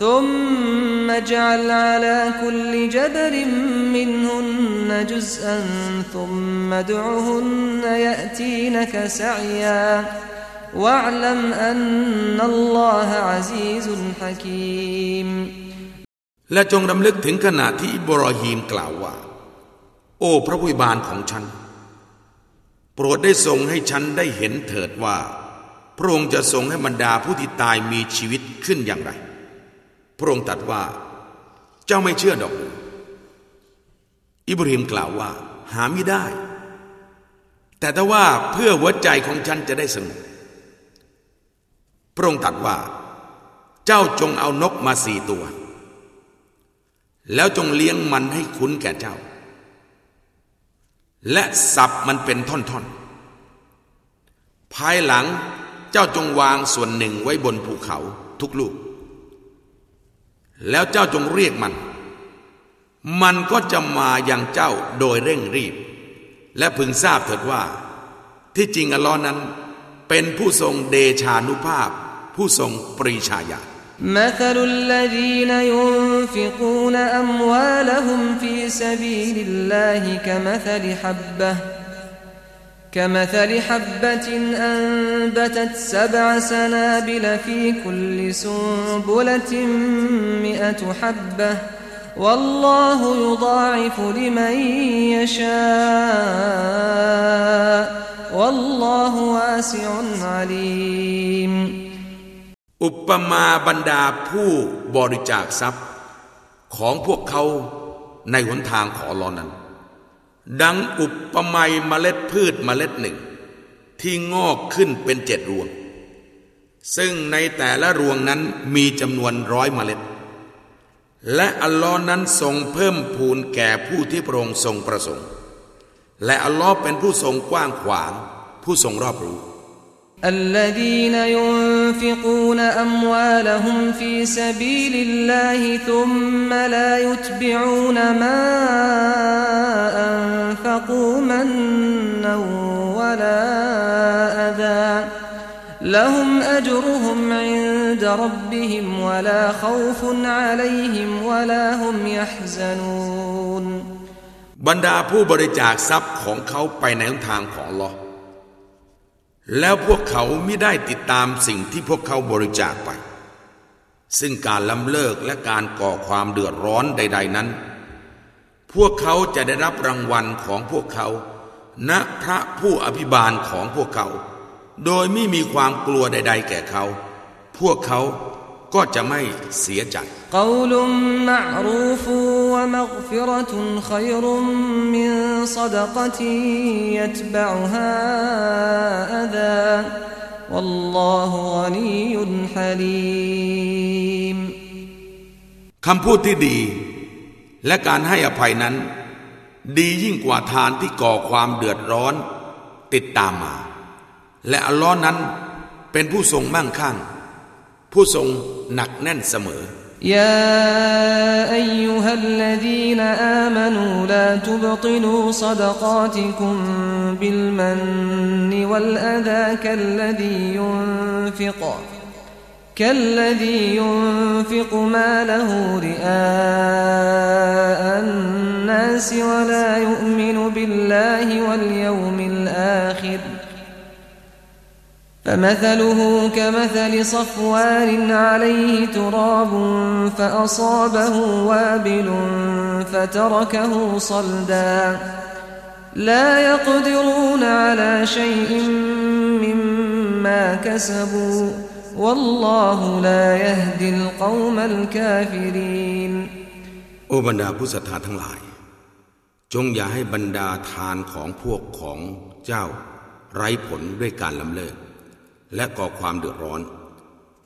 ثم اجعل على كل جبل منهن جزءا ثم ادعهن يأتينك سعيا واعلم أن الله عزيز حكيم และจงรำลึกถึงขณะที่อิบรอฮีมกล่าวว่า โอ้พระผู้บานของฉัน โปรดได้ทรงให้ฉันได้เห็นเถิดว่า พระองค์จะทรงให้บรรดาผู้ที่ตายมีชีวิตขึ้นอย่างไร พระองค์ตรัสว่า เจ้าไม่เชื่อดอกอิบราฮิมกล่าวว่า หาไม่ได้ แต่ถ้าว่าเพื่อหัวใจของฉันจะได้สงบพระองค์ตรัสว่า เจ้าจงเอานกมาสี่ตัว แล้วจงเลี้ยงมันให้คุ้นแก่เจ้า และสับมันเป็นท่อนๆ ภายหลังเจ้าจงวางส่วนหนึ่งไว้บนภูเขาทุกลูก แล้วเจ้าจงเรียกมัน มันก็จะมาอย่างเจ้าโดยเร่งรีบ และพึงทราบเถิดว่า ที่จริงอัลลอฮ์นั้น เป็นผู้ทรงเดชานุภาพ ผู้ทรงปรีชาญา مثل الذين ينفقون أموالهم في سبيل الله كمثل حبة كمثل حبة أنبتت سبع سنابل في كل سنبلة مئة حبة والله يضاعف لمن يشاء والله واسع عليم อุปมาบรรดาผู้บริจาคทรัพย์ ของพวกเขาในหนทางขอรอนั้น ดังอุปมาเมล็ดพืชเมล็ดหนึ่ง ที่งอกขึ้นเป็นเจ็ดรวง ซึ่งในแต่ละรวงนั้นมีจำนวนร้อยเมล็ด และอัลลอฮ์นั้นทรงเพิ่มพูนแก่ผู้ที่พระองค์ทรงประสงค์ และอัลลอฮ์เป็นผู้ทรงกว้างขวาง ผู้ทรงรอบรู้ الذين ينفقون أموالهم في سبيل الله ثم لا يتبعون ما أنفقوا منا ولا أذى لهم أجرهم عند ربهم ولا خوف عليهم ولا هم يحزنون บรรดาผู้บริจาคทรัพย์ของเขาไปในทางของลอ แล้วพวกเขาไม่ได้ติดตามสิ่งที่พวกเขาบริจาคไป ซึ่งการล้ำเลิกและการก่อความเดือดร้อนใด ๆนั้น พวกเขาจะได้รับรางวัลของพวกเขา ณพระผู้อภิบาลของพวกเขา โดยไม่มีความกลัวใด ๆ แก่เขา พวกเขา ก็จะไม่เสียใจคำพูดที่ดี และการให้อภัยนั้น ดียิ่งกว่าทานที่ก่อความเดือดร้อนติดตามมา และอัลลอฮ์นั้นเป็นผู้ทรงมั่งคั่ง ผู้ทรงหนักแน่นเสมอ يا أيها الذين آمنوا لا تبطلوا صدقاتكم بالمن والأذى كالذي ينفق كالذي ينفق ماله رئاء الناس ولا يؤمن بالله واليوم الآخر ۖ فمثله كمثل صفوان عليه تراب فأصابه وابل فتركه صلدا لا يقدرون على شيء مما كسبوا والله لا يهدي القوم الكافرين โอบรรดาผู้ศรัทธาทั้งหลาย จงอย่าให้บรรดาทานของพวกของเจ้าไร้ผลด้วยการลำเลิก และก่อความเดือดร้อน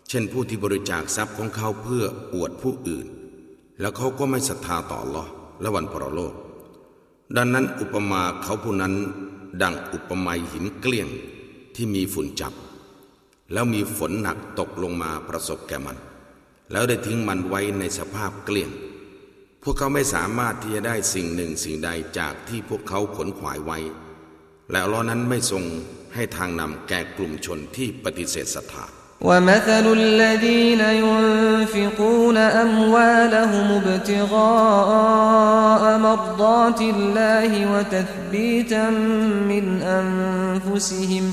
เช่นผู้ที่บริจาคทรัพย์ของเขาเพื่ออวดผู้อื่น แล้วเขาก็ไม่ศรัทธาต่อลอและวันปรโลก ดังนั้นอุปมาเขาผู้นั้น ดังอุปมาหินเกลี้ยงที่มีฝุ่นจับ แล้วมีฝนหนักตกลงมาประสบแก่มัน แล้วได้ทิ้งมันไว้ในสภาพเกลี้ยง พวกเขาไม่สามารถที่จะได้สิ่งหนึ่งสิ่งใดจากที่พวกเขาขนขวายไว้ แล้วล้อนั้นไม่ทรง ให้ทางนำแก่กลุ่มชนที่ปฏิเสธศรัทธา ومثل الذين ينفقون أموالهم ابتغاء مرضات الله وتثبيتا من أنفسهم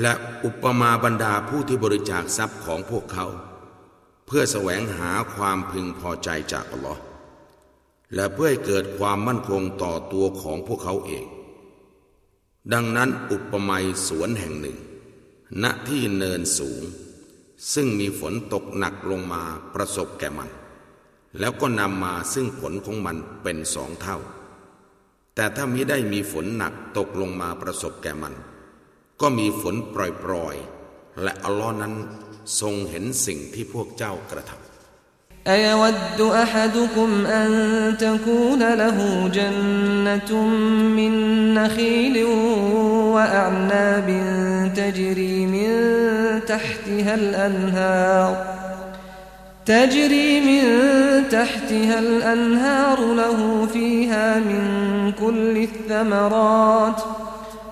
และอุปมาบรรดาผู้ที่บริจาคทรัพย์ของพวกเขา เพื่อแสวงหาความพึงพอใจจากอัลลอฮ์และเพื่อให้เกิดความมั่นคงต่อตัวของพวกเขาเอง ดังนั้นอุปมาสวนแห่งหนึ่ง ณที่เนินสูง ซึ่งมีฝนตกหนักลงมาประสบแก่มัน แล้วก็นำมาซึ่งผลของมันเป็นสองเท่า แต่ถ้ามิได้มีฝนหนักตกลงมาประสบแก่มัน ก็มีฝนปล่อยๆ และอัลลอฮ์นั้นทรงเห็นสิ่งที่พวกเจ้ากระทำ أيود أحدكم أن تكون له جنة من نخيل وأعناب تجري من تحتها الأنهار تجري من تحتها الأنهار له فيها من كل الثمرات ۖ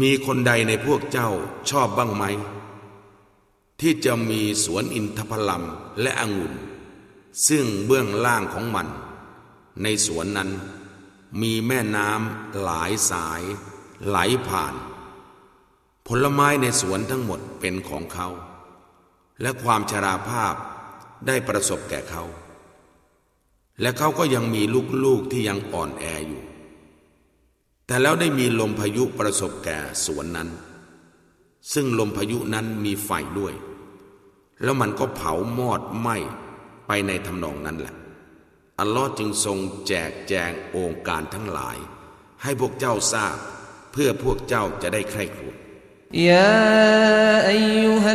มีคนใดในพวกเจ้าชอบบ้างไหม ที่จะมีสวนอินทผลัมและองุ่น ซึ่งเบื้องล่างของมัน ในสวนนั้น มีแม่น้ำหลายสาย ไหลผ่าน ผลไม้ในสวนทั้งหมดเป็นของเขา และความชราภาพได้ประสบแก่เขา และเขาก็ยังมีลูกๆที่ยังอ่อนแออยู่ แต่แล้วได้มีลมพายุประสบแก่สวนนั้น ซึ่งลมพายุนั้นมีไฟด้วย แล้วมันก็เผามอดไหม้ไปในทำนองนั้นแหละ อัลลอฮ์จึงทรงแจกแจงองค์การทั้งหลาย ให้พวกเจ้าทราบ เพื่อพวกเจ้าจะได้ใคร่ครวญยาอายุฮั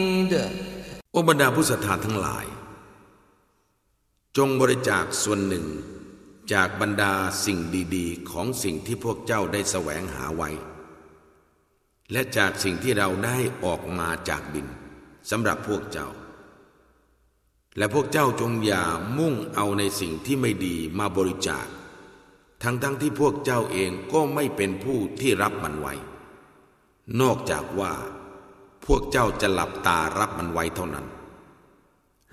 โอบรรดาผู้ศรัทธาทั้งหลาย จงบริจาคส่วนหนึ่ง จากบรรดาสิ่งดีๆ ของสิ่งที่พวกเจ้าได้แสวงหาไว้ และจากสิ่งที่เราได้ออกมาจากดินสำหรับพวกเจ้า และพวกเจ้าจงอย่ามุ่งเอาในสิ่งที่ไม่ดีมาบริจาค ทั้งๆทที่พวกเจ้าเองก็ไม่เป็นผู้ที่รับมันไว้ นอกจากว่า พวกเจ้าจะหลับตารับมันไว้เท่านั้น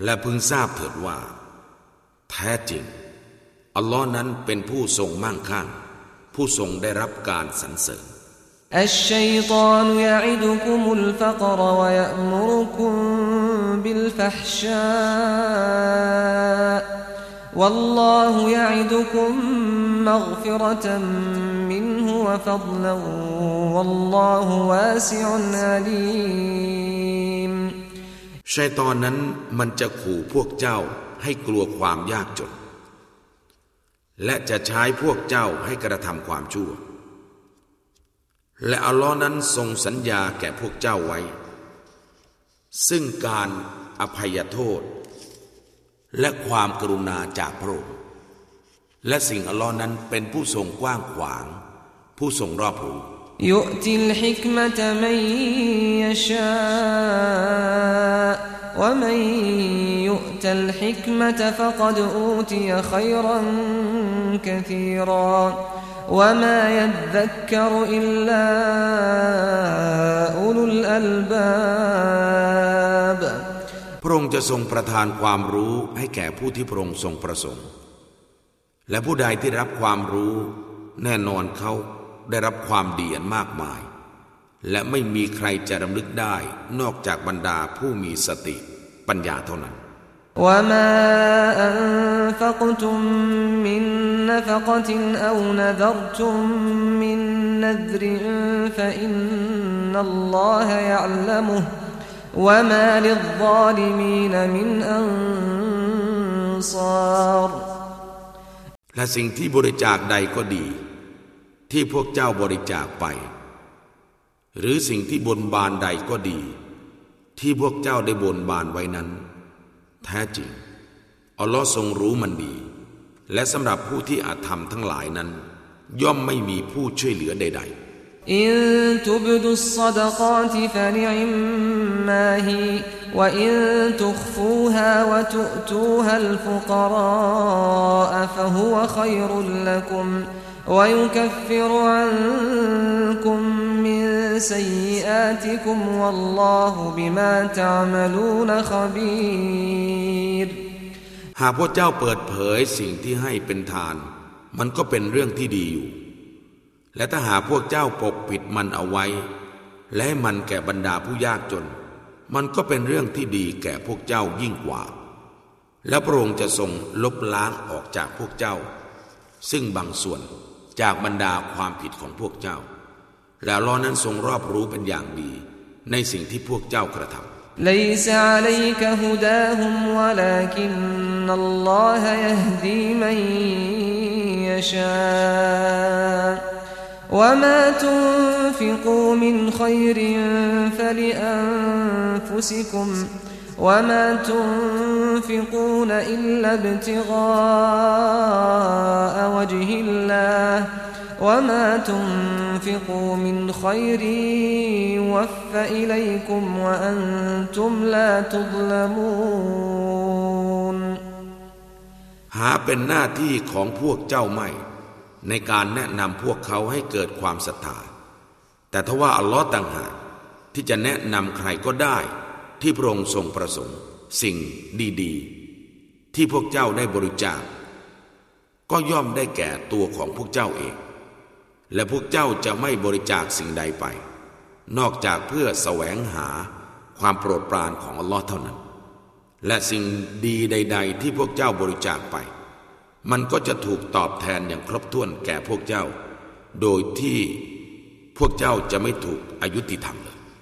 และพึงทราบเถิดว่า แท้จริง อัลลอฮ์นั้นเป็นผู้ทรงมั่งคั่ง ผู้ทรงได้รับการสรรเสริญ الشيطان يعدكم الفقر ويأمركم بالفحشاء والله يعدكم مغفرة منه وفضلا والله واسع عليم ชัยตอนนั้นมันจะขู่พวกเจ้าให้กลัวความยากจน และจะใช้พวกเจ้าให้กระทำความชั่ว และอัลลอฮ์นั้นทรงสัญญาแก่พวกเจ้าไว้ ซึ่งการอภัยโทษ และความกรุณาจากพระองค์และสิ่งอัลลอฮ์นั้นเป็นผู้ทรงกว้างขวาง ผู้ทรงรอบรู้ يؤتي الحكمة من يشاء ومن يؤت الحكمة فقد أوتي خيرا كثيرا وما يذكر إلا أولو الألباب พระองค์จะทรงประทานความรู้ให้แก่ผู้ที่พระองค์ทรงประสงค์ และผู้ใดที่รับความรู้ แน่นอนเขา ได้รับความดีอันมากมาย และไม่มีใครจะดำลึกได้นอกจากบรรดาผู้มีสติปัญญาเท่านั้นและสิ่งที่บริจาคใดก็ดี ที่พวกเจ้าบริจาคไป หรือสิ่งที่บนบานใดก็ดี ที่พวกเจ้าได้บนบานไว้นั้น แท้จริง อัลลอฮ์ทรงรู้มันดี และสำหรับผู้ที่อาจทำทั้งหลายนั้น ย่อมไม่มีผู้ช่วยเหลือใด إن تبدوا الصدقات فنعما هي وإن تخفوها وتؤتوها الفقراء فهو خير لكم ويكفر عنكم من سيئاتكم والله بما تعملون خبير ๆ หากพวกเจ้าเปิดเผยสิ่งที่ให้เป็นทาน มันก็เป็นเรื่องที่ดีอยู่ และถ้าหากพวกเจ้าปกปิดมันเอาไว้ และให้มันแก่บรรดาผู้ยากจน มันก็เป็นเรื่องที่ดีแก่พวกเจ้ายิ่งกว่า และพระองค์จะทรงลบล้างออกจากพวกเจ้า ซึ่งบางส่วน จากบรรดาความผิดของพวกเจ้า แล้วล้อนั้นทรงรอบรู้เป็นอย่างดี ในสิ่งที่พวกเจ้ากระทำ ليس عليك هداهم ولكن الله يهدي من يشاء وما تنفقوا من خير فلأنفسكم وما تنفقون إلا ابتغاء وجه الله وما تنفقوا من خير يوف إليكم وأنتم لا تظلمون หาเป็นหน้าที่ของพวกเจ้าไม่ ในการแนะนำพวกเขาให้เกิดความศรัทธา แต่ทว่าอัลลอฮ์ต่างหากที่จะแนะนำใครก็ได้ ที่พระองค์ทรงประสงค์ สิ่งดี ๆ ที่พวกเจ้าได้บริจาค ก็ย่อมได้แก่ตัวของพวกเจ้าเอง และพวกเจ้าจะไม่บริจาคสิ่งใดไป นอกจากเพื่อแสวงหาความโปรดปรานของอัลลอฮ์เท่านั้น และสิ่งดีใด ๆ ที่พวกเจ้าบริจาคไป มันก็จะถูกตอบแทนอย่างครบถ้วนแก่พวกเจ้า โดยที่พวกเจ้าจะไม่ถูกอายุติธรรมเลย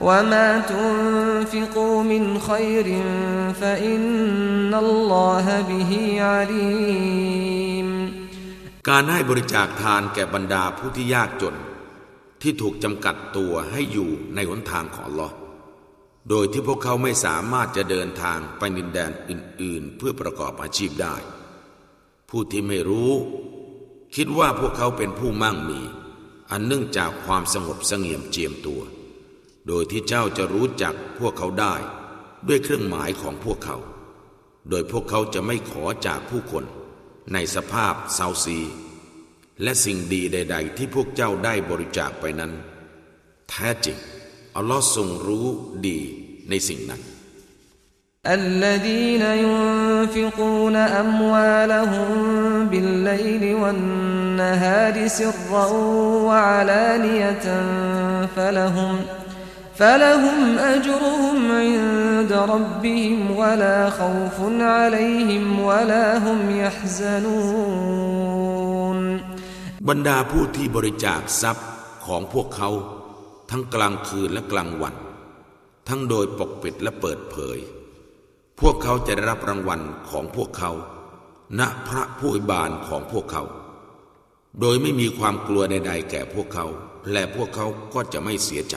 وما تنفقوا من خير فإن الله به عليم การให้บริจาคทานแก่บรรดาผู้ที่ยากจน ที่ถูกจำกัดตัวให้อยู่ในหนทางของอัลลอฮ์โดยที่พวกเขาไม่สามารถจะเดินทางไปดินแดนอื่น ๆ เพื่อประกอบอาชีพได้ ผู้ที่ไม่รู้ คิดว่าพวกเขาเป็นผู้มั่งมี อันเนื่องจากความสงบเสงี่ยมเจียมตัว โดยที่เจ้าจะรู้จักพวกเขาได้ ด้วยเครื่องหมายของพวกเขา โดยพวกเขาจะไม่ขอจากผู้คน ในสภาพเซาซี และสิ่งดีใด ๆ ที่พวกเจ้าได้บริจาคไปนั้น แท้จริงอัลลอฮ์ทรงรู้ดีในสิ่งนั้น الذين ينفقون أموالهم بالليل والنهار سرا وعلانية فلهم فلهم أجرهم عند ربهم ولا خوف عليهم ولا هم يحزنون บรรดาผู้ที่บริจาคทรัพย์ของพวกเขา ทั้งกลางคืนและกลางวัน ทั้งโดยปกปิดและเปิดเผย พวกเขาจะได้รับรางวัลของพวกเขา ณพระผู้อวยบานของพวกเขา โดยไม่มีความกลัวใดๆแก่พวกเขา และพวกเขาก็จะไม่เสียใจ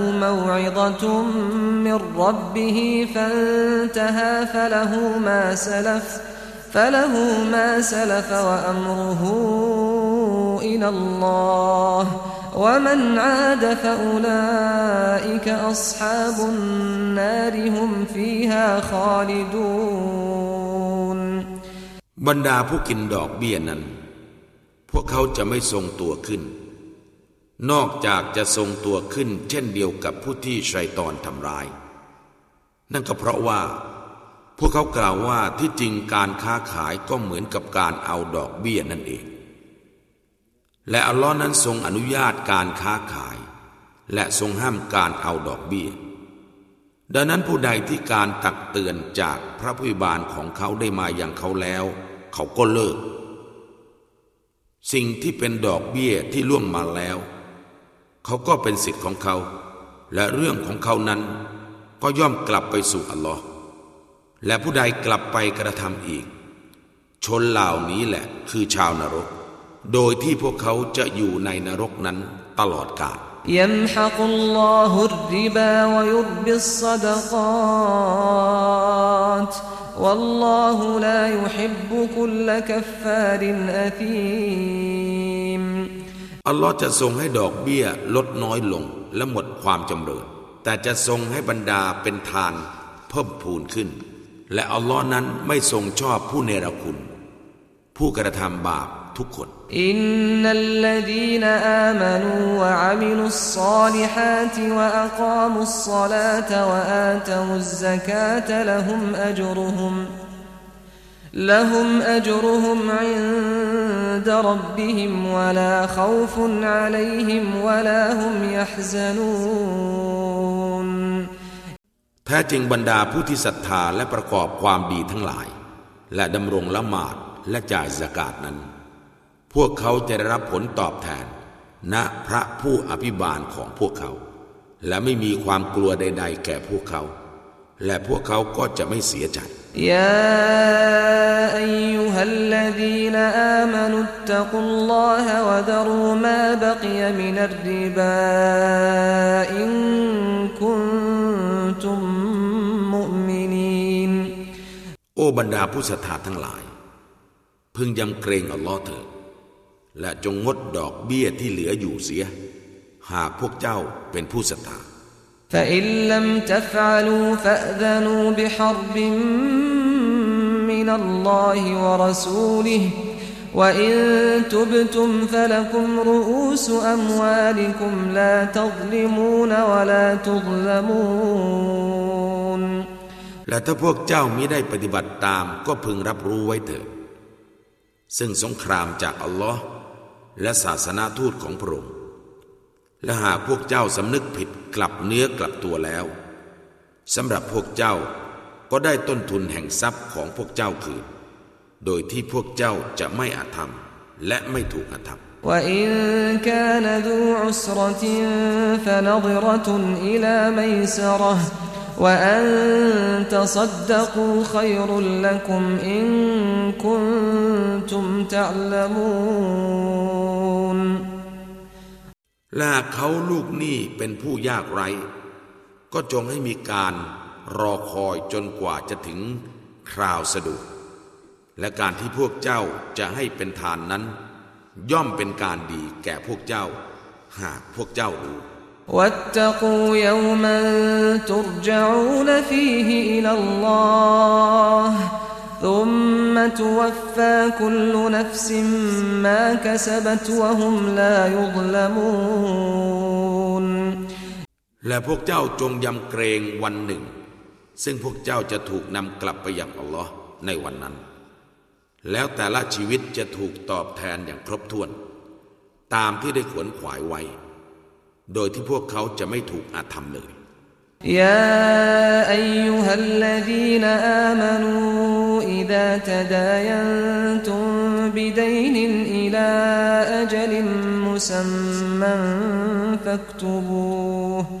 موعظة من ربه فانتهى فله ما سلف فله ما سلف وأمره إلى الله ومن عاد فأولئك أصحاب النار هم فيها خالدون บรรดาผู้กินดอกเบี้ยนั้น พวกเขาจะไม่ทรงตัวขึ้น นอกจากจะทรงตัวขึ้นเช่นเดียวกับผู้ที่ชัยตอนทำร้าย นั่นก็เพราะว่า พวกเขากล่าวว่าที่จริงการค้าขายก็เหมือนกับการเอาดอกเบี้ยนั่นเอง และอัลลอฮ์นั้นทรงอนุญาตการค้าขาย และทรงห้ามการเอาดอกเบี้ย ดังนั้นผู้ใดที่การตักเตือนจากพระผู้บานของเขาได้มาอย่างเขาแล้ว เขาก็เลิก สิ่งที่เป็นดอกเบี้ยที่ล่วงมาแล้ว เขาก็เป็นสิทธิ์ของเขา และเรื่องของเขานั้น ก็ย่อมกลับไปสู่อัลลอฮ์และผู้ใดกลับไปกระทำอีก ชนเหล่านี้แหละคือชาวนรก โดยที่พวกเขาจะอยู่ในนรกนั้นตลอดกาล يمحق الله الربا ويربي الصدقات والله لا يحب كل كفار أثيم อัลลอฮ์จะทรงให้ดอกเบี้ยลดน้อยลงและหมดความจำเริญ แต่จะทรงให้บรรดาเป็นทานเพิ่มพูนขึ้น และอัลลอฮ์นั้นไม่ทรงชอบผู้เนรคุณ ผู้กระทำบาปทุกคนอินนัลลดีนอามานูวะอามิลุสซาลิฮาติวะอักามุสศอลาตวะอาตุสซะกาตละฮุมอัจรุฮุม لهم أجرهم عند ربهم ولا خوف عليهم ولا هم يحزنون แท้จริงบรรดาผู้ที่ศรัทธาและประกอบความดีทั้งหลาย และดำรงละหมาดและจ่ายสกาดนั้น พวกเขาจะได้รับผลตอบแทน ณพระผู้อภิบาลของพวกเขา และไม่มีความกลัวใด ๆ แก่พวกเขา และพวกเขาก็จะไม่เสียใจ يا أيها الذين آمنوا اتقوا الله وذروا ما بقي من الربا إن كنتم مؤمنين โอ้บรรดาผู้ศรัทธาทั้งหลาย พึงยำเกรงอัลลอฮ์เถิดและจงงดดอกเบี้ยที่เหลืออยู่เสีย หากพวกเจ้าเป็นผู้ศรัทธา فإن لم تفعلوا فأذنوا بحرب من الله ورسوله وإن تبتم فلكم رؤوس أموالكم لا تظلمون ولا تظلمون และถ้าพวกเจ้ามิได้ปฏิบัติตามก็พึงรับรู้ไว้เถิด ซึ่งสงครามจากอัลลอฮ์และศาสนาทูตของพระองค์ และหากพวกเจ้าสำนึกผิดกลับเนื้อกลับตัวแล้วสำหรับพวกเจ้า ก็ได้ต้นทุนแห่งทรัพย์ของพวกเจ้าคืน โดยที่พวกเจ้าจะไม่อาธรรม และไม่ถูกอาธรรม وإن كان ذو عسرة فنظرة إلى ميسرة وأن تصدقوا خير لكم إن كنتم تعلمون และเขาลูกหนี้เป็นผู้ยากไร้ ก็จงให้มีการ รอคอยจนกว่าจะถึงคราวสะดวกและการที่พวกเจ้าจะให้เป็นทานนั้น ย่อมเป็นการดีแก่พวกเจ้า หากพวกเจ้ารู้ واتقوا يوما ترجعون فيه إلى الله ثم توفى كل نفس ما كسبت وهم لا يظلمون และพวกเจ้าจงยำเกรงวันหนึ่ง ซึ่งพวกเจ้าจะถูกนำกลับไปอย่างอัลลอฮ์ในวันนั้น แล้วแต่ละชีวิตจะถูกตอบแทนอย่างครบถ้วน ตามที่ได้ขวนขวายไว้ โดยที่พวกเขาจะไม่ถูกอาธรรมเลยยาอายุฮัลลดีนอามานูอิดาตดายันตุมบิดัยนินอิลาอจลิมมุสัมมันฟักตุบู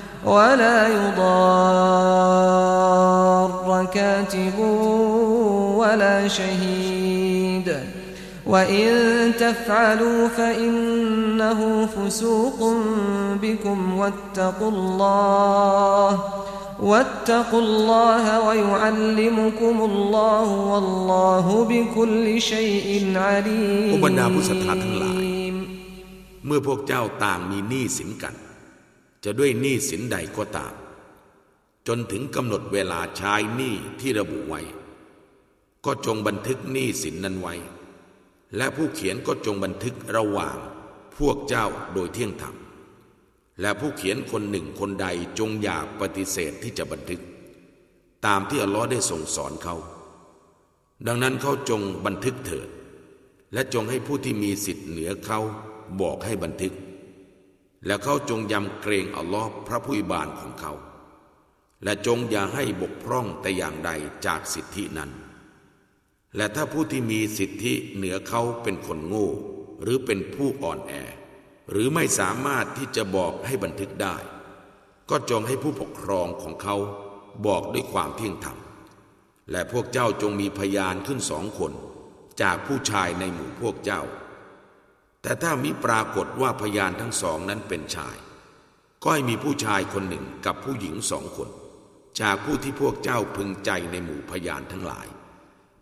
ولا يضار كاتب ولا شهيد وإن تفعلوا فإنه فسوق بكم واتقوا الله واتقوا الله ويعلمكم الله والله بكل شيء عليم อุบรรดาผู้ศรัทธาทั้งหลาย เมื่อพวกเจ้าต่างมีหนี้สินกัน จะด้วยหนี้สินใดก็ตาม จนถึงกำหนดเวลาใช้หนี้ที่ระบุไว้ ก็จงบันทึกหนี้สินนั้นไว้ และผู้เขียนก็จงบันทึกระหว่างพวกเจ้าโดยเที่ยงธรรมและผู้เขียนคนหนึ่งคนใดจงอย่าปฏิเสธที่จะบันทึก ตามที่อัลลอฮ์ได้ส่งสอนเขา ดังนั้นเขาจงบันทึกเถิด และจงให้ผู้ที่มีสิทธิ์เหนือเขาบอกให้บันทึก และเขาจงยำเกรงอัลลอฮ์พระผู้อิบานของเขา และจงอย่าให้บกพร่องแต่อย่างใดจากสิทธินั้น และถ้าผู้ที่มีสิทธิเหนือเขาเป็นคนโง่ หรือเป็นผู้อ่อนแอ หรือไม่สามารถที่จะบอกให้บันทึกได้ ก็จงให้ผู้ปกครองของเขาบอกด้วยความเที่ยงธรรม และพวกเจ้าจงมีพยานขึ้นสองคน จากผู้ชายในหมู่พวกเจ้า แต่ถ้ามิปรากฏว่าพยานทั้งสองนั้นเป็นชาย ก็ให้มีผู้ชายคนหนึ่งกับผู้หญิงสองคน จากผู้ที่พวกเจ้าพึงใจในหมู่พยานทั้งหลาย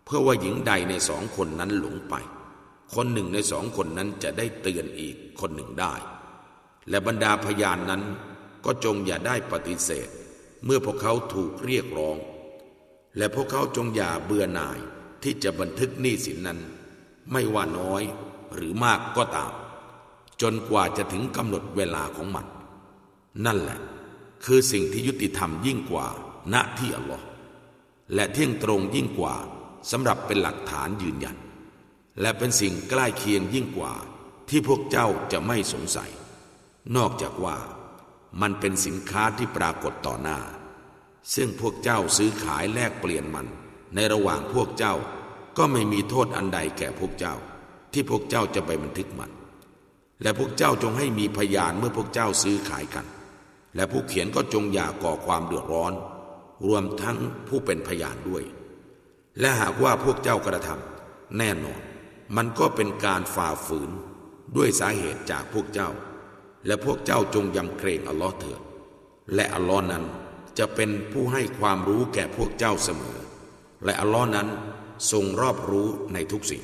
เพื่อว่าหญิงใดในสองคนนั้นหลงไป คนหนึ่งในสองคนนั้นจะได้เตือนอีกคนหนึ่งได้ และบรรดาพยานนั้นก็จงอย่าได้ปฏิเสธ เมื่อพวกเขาถูกเรียกร้อง และพวกเขาจงอย่าเบื่อหน่ายที่จะบันทึกหนี้สินนั้น ไม่ว่าน้อย หรือมากก็ตาม จนกว่าจะถึงกำหนดเวลาของมัน นั่นแหละ คือสิ่งที่ยุติธรรมยิ่งกว่าณที่อัลลอฮ์และเที่ยงตรงยิ่งกว่าสำหรับเป็นหลักฐานยืนยัน และเป็นสิ่งใกล้เคียงยิ่งกว่าที่พวกเจ้าจะไม่สงสัย นอกจากว่ามันเป็นสินค้าที่ปรากฏต่อหน้า ซึ่งพวกเจ้าซื้อขายแลกเปลี่ยนมัน ในระหว่างพวกเจ้าก็ไม่มีโทษอันใดแก่พวกเจ้า ที่พวกเจ้าจะไปบันทึกมัน และพวกเจ้าจงให้มีพยานเมื่อพวกเจ้าซื้อขายกัน และผู้เขียนก็จงอย่าก่อความเดือดร้อน รวมทั้งผู้เป็นพยานด้วย และหากว่าพวกเจ้ากระทำแน่นอน มันก็เป็นการฝ่าฝืนด้วยสาเหตุจากพวกเจ้า และพวกเจ้าจงยำเกรงอัลลอฮ์เถิด และอัลลอฮ์นั้นจะเป็นผู้ให้ความรู้แก่พวกเจ้าเสมอ และอัลลอฮ์นั้นทรงรอบรู้ในทุกสิ่ง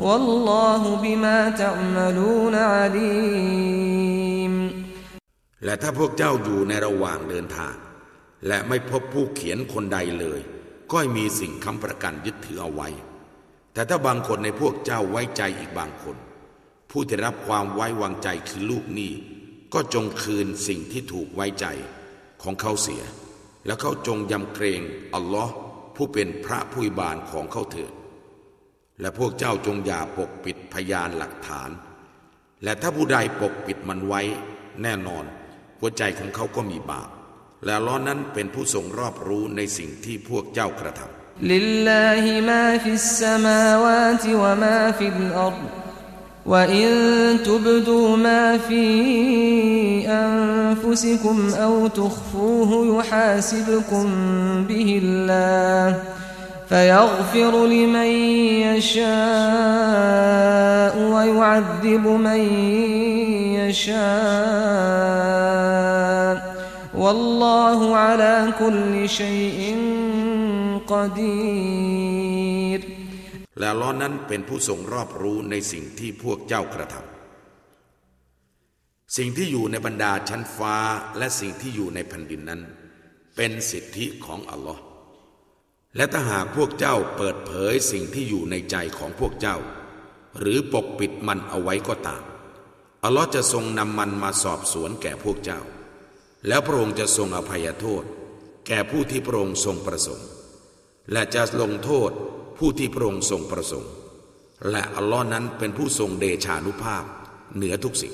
والله بما تعملون عليم และถ้าพวกเจ้าอยู่ในระหว่างเดินทาง และไม่พบผู้เขียนคนใดเลย ก็มีสิ่งค้ำประกันยึดถือเอาไว้ แต่ถ้าบางคนในพวกเจ้าไว้ใจอีกบางคน ผู้ที่รับความไว้วางใจคือลูกหนี้ก็จงคืนสิ่งที่ถูกไว้ใจของเขาเสีย แล้วเขาจงยำเกรงอัลลอฮ์ผู้เป็นพระผู้บานของเขาเถิด และพวกเจ้าจงอย่าปกปิดพยานหลักฐาน และถ้าผู้ใดปกปิดมันไว้ แน่นอน หัวใจของเขาก็มีบาป และล้อนั้นเป็นผู้ทรงรอบรู้ในสิ่งที่พวกเจ้ากระทำ لله ما في السماوات وما في الأرض وإن تبدوا ما في أنفسكم أو تخفوه يحاسبكم به الله فيغفر لمن يشاء ويعذب من يشاء والله على كل شيء قدير และล้อนั้นเป็นผู้ทรงรอบรู้ในสิ่งที่พวกเจ้ากระทำสิ่งที่อยู่ในบรรดาชั้นฟ้าและสิ่งที่อยู่ในแผ่นดินนั้น เป็นสิทธิของอัลลอฮ์ และถ้าหากพวกเจ้าเปิดเผยสิ่งที่อยู่ในใจของพวกเจ้า หรือปกปิดมันเอาไว้ก็ตามอัลลอฮ์จะทรงนำมันมาสอบสวนแก่พวกเจ้า แล้วพระองค์จะทรงอภัยโทษ แก่ผู้ที่พระองค์ทรงประสงค์ และจะลงโทษผู้ที่พระองค์ทรงประสงค์ และอัลลอฮ์นั้นเป็นผู้ทรงเดชานุภาพ เหนือทุกสิ่ง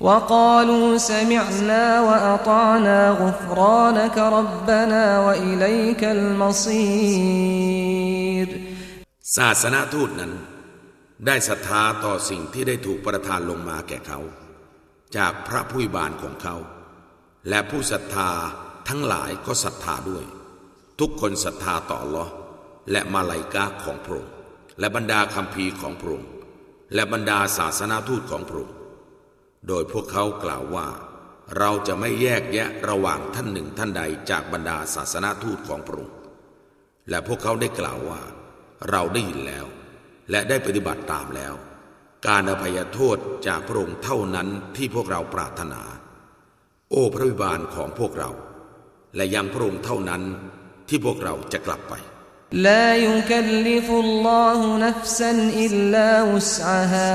وقالوا سمعنا وأطعنا غفرانك ربنا وإليك المصير ศาสนาทูตนั้น ได้ศรัทธาต่อสิ่งที่ได้ถูกประทานลงมาแก่เขา จากพระผู้บานของเขา และผู้ศรัทธาทั้งหลายก็ศรัทธาด้วย ทุกคนศรัทธาต่อลอและมาลายกาของพระองค์และบรรดาคำพีของพระองค์และบรรดาศาสนาทูตของพระองค์ โดยพวกเขากล่าวว่า เราจะไม่แยกแยะระหว่างท่านหนึ่งท่านใดจากบรรดาศาสนาทูตของพระองค์และพวกเขาได้กล่าวว่า เราได้ยินแล้ว และได้ปฏิบัติตามแล้ว การอภัยโทษจากพระองค์เท่านั้นที่พวกเราปรารถนา โอ้พระวิบาลของพวกเรา และยังพระองค์เท่านั้นที่พวกเราจะกลับไป لا يكلف الله نفسا إلا وسعها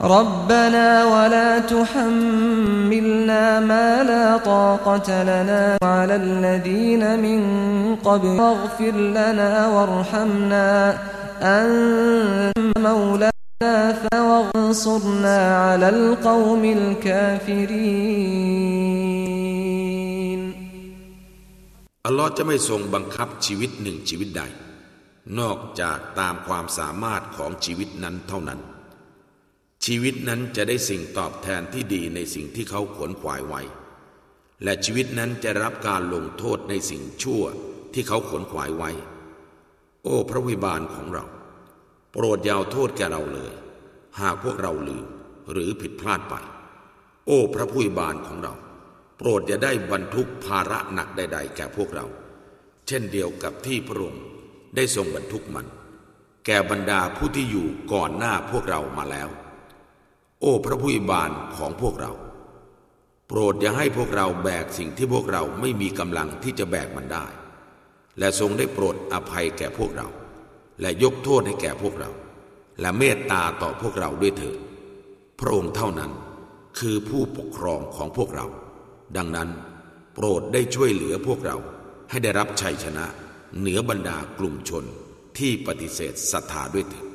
ربنا ولا تحملنا ما لا طاقة لنا على الذين من قبل واغفر لنا وارحمنا أنت مولانا وانصرنا على القوم الكافرين อัลลอฮ์จะไม่ทรงบังคับชีวิตหนึ่งชีวิตใด นอกจากตามความสามารถของชีวิตนั้นเท่านั้น ชีวิตนั้นจะได้สิ่งตอบแทนที่ดีในสิ่งที่เขาขวนขวายไว้ และชีวิตนั้นจะรับการลงโทษในสิ่งชั่วที่เขาขวนขวายไว้ โอ้พระวิบาลของเรา โปรดยาวโทษแก่เราเลย หากพวกเราลืมหรือผิดพลาดไป โอ้พระผู้บานของเรา โปรดอย่าได้บรรทุกภาระหนักใด ๆ แก่พวกเรา เช่นเดียวกับที่พระองค์ได้ทรงบรรทุกมัน แก่บรรดาผู้ที่อยู่ก่อนหน้าพวกเรามาแล้ว โอ้พระผู้บานของพวกเรา โปรดอย่าให้พวกเราแบกสิ่งที่พวกเราไม่มีกำลังที่จะแบกมันได้ และทรงได้โปรดอภัยแก่พวกเรา และยกโทษให้แก่พวกเรา และเมตตาต่อพวกเราด้วยเถิดพระองค์เท่านั้น คือผู้ปกครองของพวกเรา ดังนั้นโปรดได้ช่วยเหลือพวกเราให้ได้รับชัยชนะ เหนือบรรดากลุ่มชนที่ปฏิเสธศรัทธาด้วยเถิด